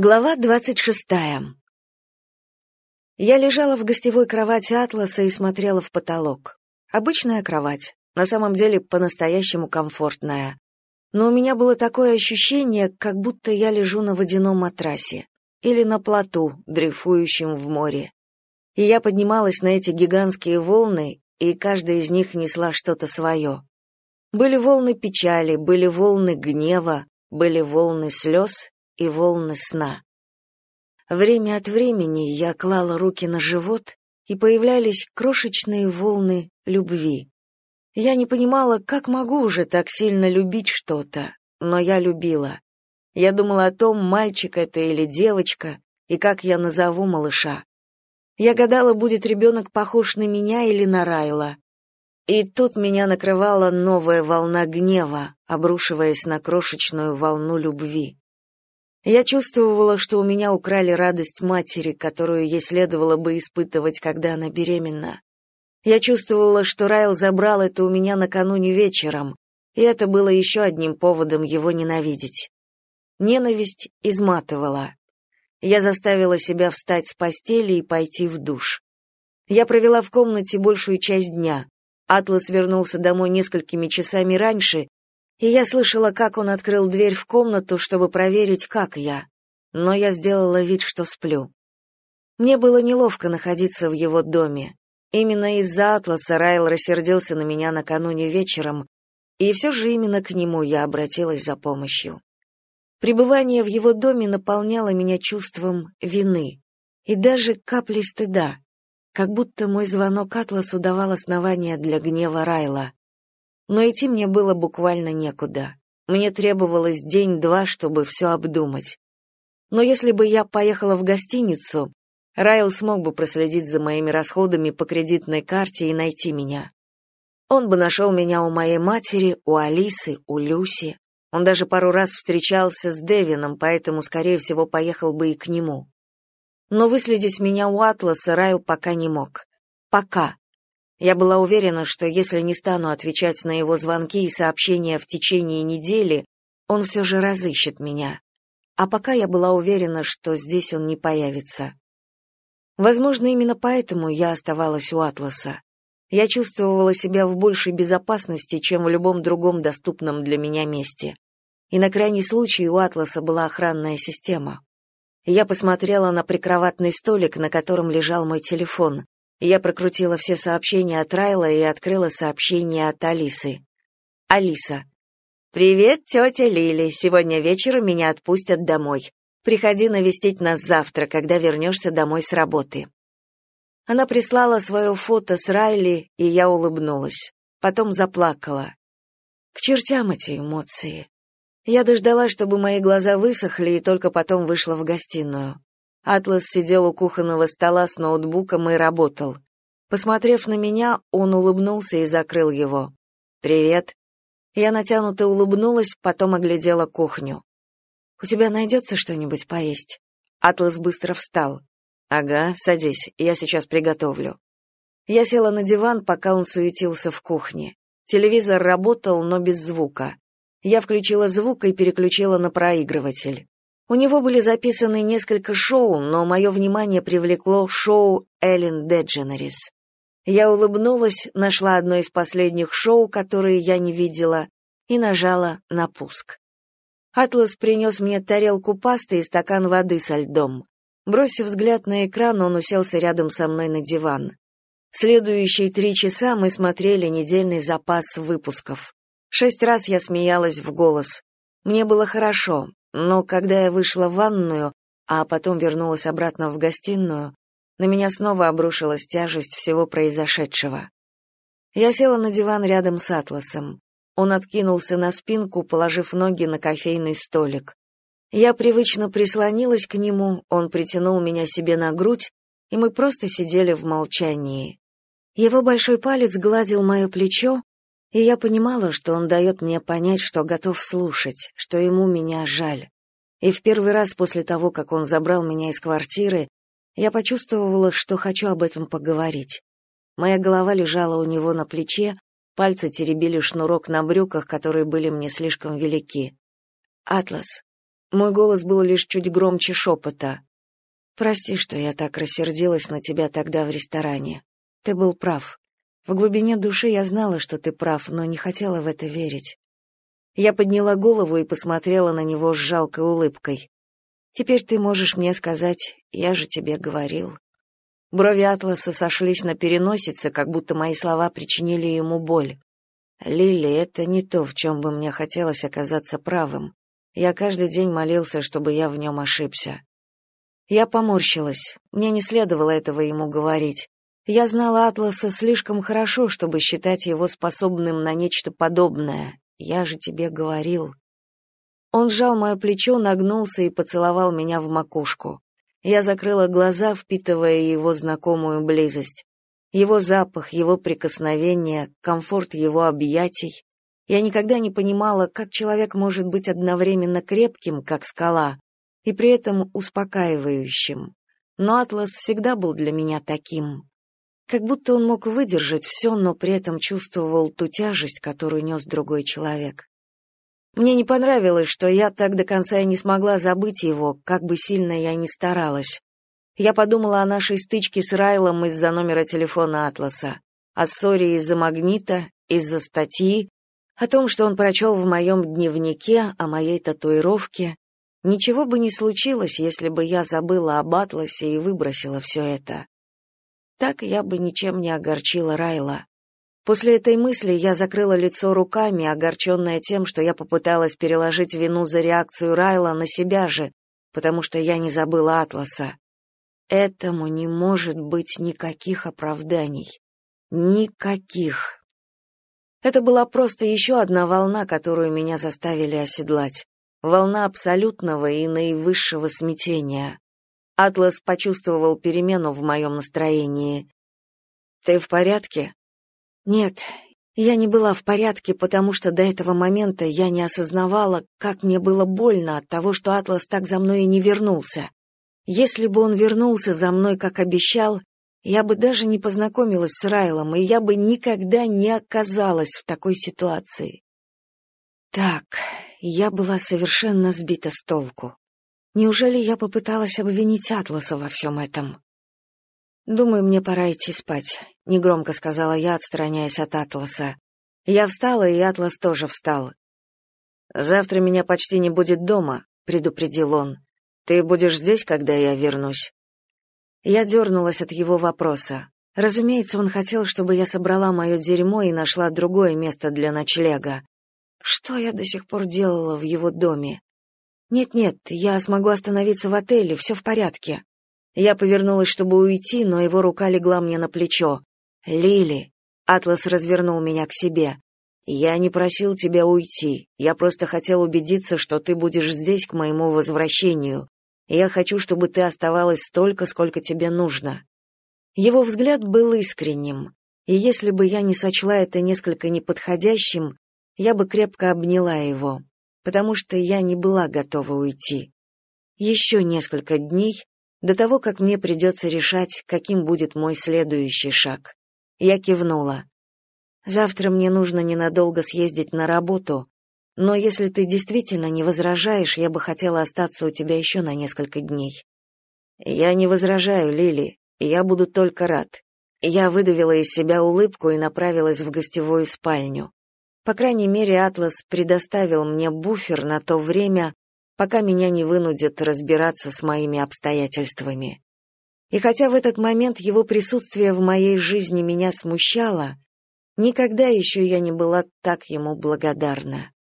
Глава двадцать шестая. Я лежала в гостевой кровати Атласа и смотрела в потолок. Обычная кровать, на самом деле по-настоящему комфортная. Но у меня было такое ощущение, как будто я лежу на водяном матрасе или на плоту, дрейфующем в море. И я поднималась на эти гигантские волны, и каждая из них несла что-то свое. Были волны печали, были волны гнева, были волны слез и волны сна. Время от времени я клала руки на живот, и появлялись крошечные волны любви. Я не понимала, как могу уже так сильно любить что-то, но я любила. Я думала о том, мальчик это или девочка, и как я назову малыша. Я гадала, будет ребенок похож на меня или на Райла. И тут меня накрывала новая волна гнева, обрушиваясь на крошечную волну любви. Я чувствовала, что у меня украли радость матери, которую ей следовало бы испытывать, когда она беременна. Я чувствовала, что Райл забрал это у меня накануне вечером, и это было еще одним поводом его ненавидеть. Ненависть изматывала. Я заставила себя встать с постели и пойти в душ. Я провела в комнате большую часть дня. Атлас вернулся домой несколькими часами раньше, и я слышала, как он открыл дверь в комнату, чтобы проверить, как я. Но я сделала вид, что сплю. Мне было неловко находиться в его доме. Именно из-за Атласа Райл рассердился на меня накануне вечером, и все же именно к нему я обратилась за помощью. Пребывание в его доме наполняло меня чувством вины и даже каплей стыда, как будто мой звонок Атласу давал основания для гнева Райла но идти мне было буквально некуда. Мне требовалось день-два, чтобы все обдумать. Но если бы я поехала в гостиницу, Райл смог бы проследить за моими расходами по кредитной карте и найти меня. Он бы нашел меня у моей матери, у Алисы, у Люси. Он даже пару раз встречался с Девином, поэтому, скорее всего, поехал бы и к нему. Но выследить меня у Атласа Райл пока не мог. Пока. Я была уверена, что если не стану отвечать на его звонки и сообщения в течение недели, он все же разыщет меня. А пока я была уверена, что здесь он не появится. Возможно, именно поэтому я оставалась у Атласа. Я чувствовала себя в большей безопасности, чем в любом другом доступном для меня месте. И на крайний случай у Атласа была охранная система. Я посмотрела на прикроватный столик, на котором лежал мой телефон. Я прокрутила все сообщения от Райла и открыла сообщение от Алисы. Алиса. «Привет, тетя Лили. Сегодня вечером меня отпустят домой. Приходи навестить нас завтра, когда вернешься домой с работы». Она прислала свое фото с Райли, и я улыбнулась. Потом заплакала. К чертям эти эмоции. Я дождалась, чтобы мои глаза высохли, и только потом вышла в гостиную. Атлас сидел у кухонного стола с ноутбуком и работал. Посмотрев на меня, он улыбнулся и закрыл его. «Привет». Я натянуто улыбнулась, потом оглядела кухню. «У тебя найдется что-нибудь поесть?» Атлас быстро встал. «Ага, садись, я сейчас приготовлю». Я села на диван, пока он суетился в кухне. Телевизор работал, но без звука. Я включила звук и переключила на проигрыватель. У него были записаны несколько шоу, но мое внимание привлекло шоу Эллен Дедженерис. Я улыбнулась, нашла одно из последних шоу, которые я не видела, и нажала на пуск. Атлас принес мне тарелку пасты и стакан воды со льдом. Бросив взгляд на экран, он уселся рядом со мной на диван. Следующие три часа мы смотрели недельный запас выпусков. Шесть раз я смеялась в голос. Мне было хорошо, но когда я вышла в ванную, а потом вернулась обратно в гостиную, на меня снова обрушилась тяжесть всего произошедшего. Я села на диван рядом с Атласом. Он откинулся на спинку, положив ноги на кофейный столик. Я привычно прислонилась к нему, он притянул меня себе на грудь, и мы просто сидели в молчании. Его большой палец гладил мое плечо, и я понимала, что он дает мне понять, что готов слушать, что ему меня жаль. И в первый раз после того, как он забрал меня из квартиры, я почувствовала, что хочу об этом поговорить. Моя голова лежала у него на плече, пальцы теребили шнурок на брюках, которые были мне слишком велики. «Атлас, Мой голос был лишь чуть громче шепота. «Прости, что я так рассердилась на тебя тогда в ресторане. Ты был прав. В глубине души я знала, что ты прав, но не хотела в это верить. Я подняла голову и посмотрела на него с жалкой улыбкой. Теперь ты можешь мне сказать, я же тебе говорил. Брови Атласа сошлись на переносице, как будто мои слова причинили ему боль. Лили, это не то, в чем бы мне хотелось оказаться правым. Я каждый день молился, чтобы я в нем ошибся. Я поморщилась. Мне не следовало этого ему говорить. Я знала Атласа слишком хорошо, чтобы считать его способным на нечто подобное. Я же тебе говорил. Он сжал мое плечо, нагнулся и поцеловал меня в макушку. Я закрыла глаза, впитывая его знакомую близость. Его запах, его прикосновение, комфорт его объятий. Я никогда не понимала, как человек может быть одновременно крепким, как скала, и при этом успокаивающим. Но Атлас всегда был для меня таким. Как будто он мог выдержать все, но при этом чувствовал ту тяжесть, которую нес другой человек. Мне не понравилось, что я так до конца и не смогла забыть его, как бы сильно я ни старалась. Я подумала о нашей стычке с Райлом из-за номера телефона Атласа, о ссоре из-за магнита, из-за статьи, о том, что он прочел в моем дневнике, о моей татуировке. Ничего бы не случилось, если бы я забыла об Атласе и выбросила все это. Так я бы ничем не огорчила Райла. После этой мысли я закрыла лицо руками, огорченная тем, что я попыталась переложить вину за реакцию Райла на себя же, потому что я не забыла Атласа. Этому не может быть никаких оправданий. Никаких. Это была просто еще одна волна, которую меня заставили оседлать. Волна абсолютного и наивысшего смятения. Атлас почувствовал перемену в моем настроении. «Ты в порядке?» «Нет, я не была в порядке, потому что до этого момента я не осознавала, как мне было больно от того, что Атлас так за мной и не вернулся. Если бы он вернулся за мной, как обещал, я бы даже не познакомилась с Райлом, и я бы никогда не оказалась в такой ситуации. Так, я была совершенно сбита с толку. Неужели я попыталась обвинить Атласа во всем этом? Думаю, мне пора идти спать, негромко сказала я, отстраняясь от Атласа. Я встала, и Атлас тоже встал. Завтра меня почти не будет дома, предупредил он. Ты будешь здесь, когда я вернусь. Я дернулась от его вопроса. Разумеется, он хотел, чтобы я собрала мое дерьмо и нашла другое место для ночлега. Что я до сих пор делала в его доме? Нет-нет, я смогу остановиться в отеле, все в порядке. Я повернулась, чтобы уйти, но его рука легла мне на плечо. Лили, Атлас развернул меня к себе. Я не просил тебя уйти. Я просто хотел убедиться, что ты будешь здесь к моему возвращению. Я хочу, чтобы ты оставалась столько, сколько тебе нужно». Его взгляд был искренним, и если бы я не сочла это несколько неподходящим, я бы крепко обняла его, потому что я не была готова уйти. Еще несколько дней до того, как мне придется решать, каким будет мой следующий шаг. Я кивнула. Завтра мне нужно ненадолго съездить на работу, но если ты действительно не возражаешь, я бы хотела остаться у тебя еще на несколько дней. Я не возражаю, Лили, я буду только рад. Я выдавила из себя улыбку и направилась в гостевую спальню. По крайней мере, Атлас предоставил мне буфер на то время, пока меня не вынудят разбираться с моими обстоятельствами. И хотя в этот момент его присутствие в моей жизни меня смущало, никогда еще я не была так ему благодарна.